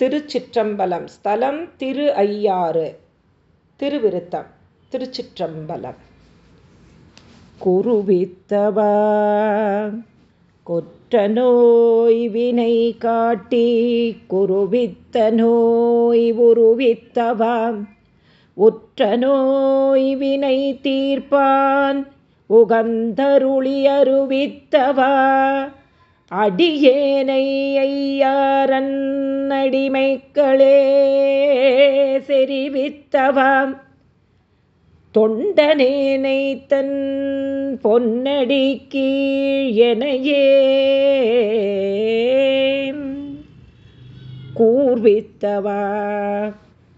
திருச்சிற்றம்பலம். ஸ்தலம் திரு ஐயாறு. திருவிருத்தம். திருச்சிற்றம்பலம். குருவித்தவா கொற்ற நோய் வினை காட்டி குருவித்த நோய் உருவித்தவா உற்ற நோய் வினை தீர்ப்பான் உகந்தருளி அருவித்தவா அடியேனை ஐயாரன் அடிமைக்களே செறிவித்தவாம். தொண்டனேனை தன் பொன்னடி கீழெனையே கூர்வித்தவா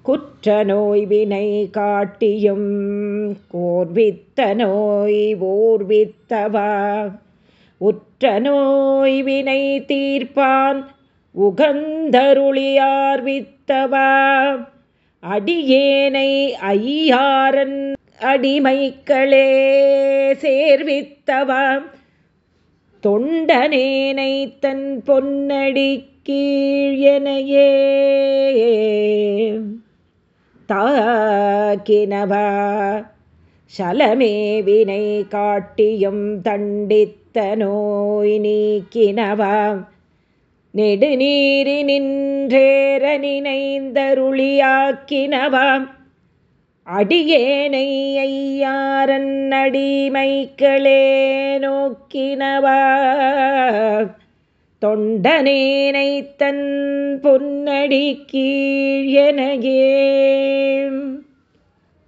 குற்ற நோய் வினை காட்டியும் கோர்வித்த நோய் ஓர்வித்தவா. உற்ற நோய் வினை தீர்ப்பான் உகந்தருளியார்வித்தவா அடியேனை ஐயாரன் அடிமைக்களே சேர்வித்தவா தொண்டனேனை தன் பொன்னடி கீழெனையே தாக்கினவா? சலமே வினை காட்டியும் தண்டித்த நோய் நீக்கினவாம் நெடுநீரி நின்றேற நினைந்தருளியாக்கினவாம். அடியேனை ஐயாரன் அடிமைக்களே நோக்கினவா தொண்டனேனை தன் பொன்னடி கீழனகே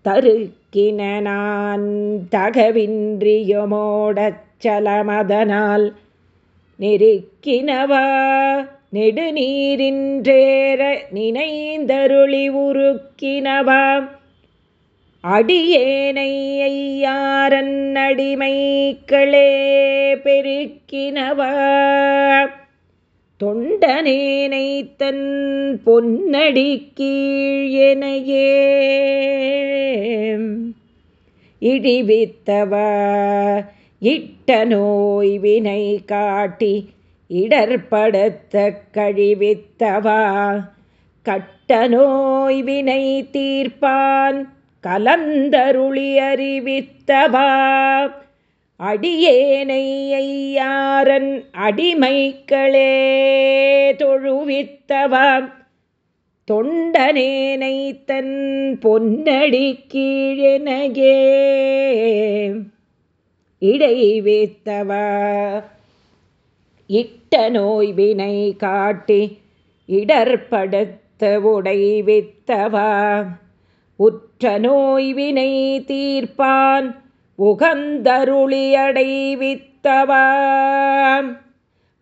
தருக்கின நான் தகவின்றியுமோடச் சலமதனால் நெருக்கினவா? நெடுநீரின்றேற நினைந்தருளி உருக்கினவா? அடியேனை ஐயாரன் அடிமைக்களே பெருக்கினவா? தொண்டனேனை தன் பொன்னடி கீழெனையே இடிவித்தவா? இட்ட நோய் வினை காட்டி இடர்படுத்த கழிவித்தவா? கட்ட நோய் வினை தீர்ப்பான் கலந்தருளி அறிவித்தவா? அடியேனை ஐயாரன் அடிமைக்களே தொழுவித்தவா? தொண்டனேனை தன் பொன்னடி கீழெனகே இடை வைத்தவா இட்ட நோய் வினை காட்டி இடர்படுத்த உடைவித்தவா. உற்ற நோய் வினை தீர்ப்பான் உகந்தருளியடைவித்தவா.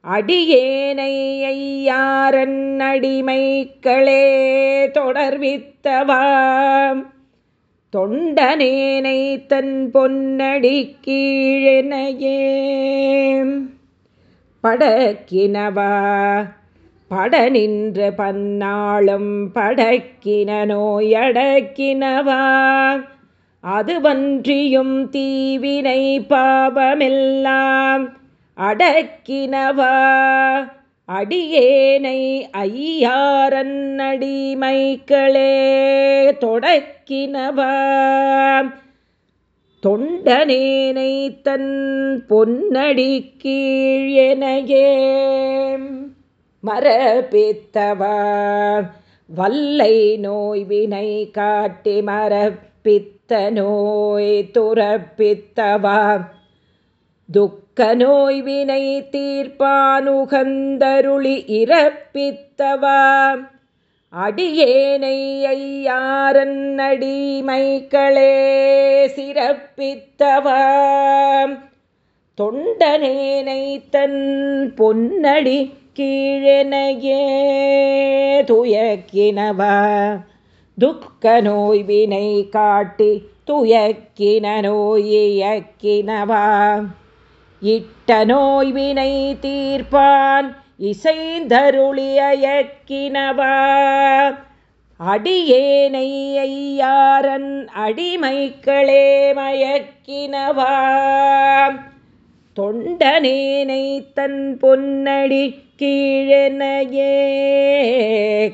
அடியேனை ஐயாரன் அடிமைக்களே தொடர்வித்தவாம் தொண்டனேனை தன் பொன்னடி கீழெனையே. படக்கினவா? பட நின்ற பன்னாளும் படக்கின நோயடக்கினவா? அதுவன்றியும் தீவினை பாபமெல்லாம் அடக்கினவா? அடியேனை ஐயாரன்னடிமைகளே தொடக்கினவா. தொண்டனேனை தன் பொன்னடி கீழெனையே மரப்பித்தவா வல்லை நோய் வினை காட்டி மரப்பித்த நோய் துறப்பித்தவா துக்க நோய் வினை தீர்ப்பானுகந்தருளி இறப்பித்தவா அடியேனை ஐயாரன் அடிமைகளே சிறப்பித்தவா. தொண்டனேனை தன் பொன்னடி கீழெனையே துயக்கினவா. துக்க நோய் வினை காட்டி துயக்கின நோயியக்கினவா இட்ட நோய்வினை தீர்ப்பான் இசைந்தருளியக்கினவா அடியேனை ஐயாரன் அடிமைக்களே மயக்கினவா. தொண்டனேனை தன் பொன்னடி கீழெனையே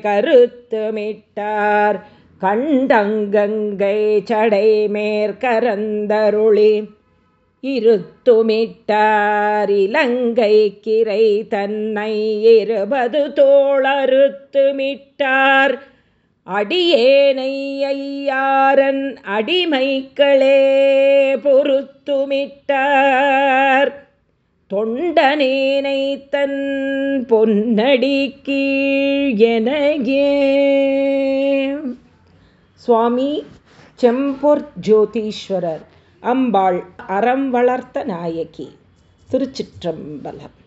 கருத்துமிட்டார். கண்டங்கங்கை சடை மேற்கரந்தருளி இருத்துமிட்டாரிலங்கை கிரை தன்னை இருபது தோளறுத்துமிட்டார். அடியேனை ஐயாரன் அடிமைக்களே பொறுத்துமிட்டார். தொண்டனேனை தன் பொன்னடி கீழ் சுவாமி செம்பொற் ஜோதீஸ்வரர். அம்பாள் அறம் வளர்த்த நாயகி திருச்சிற்றம்பலம்.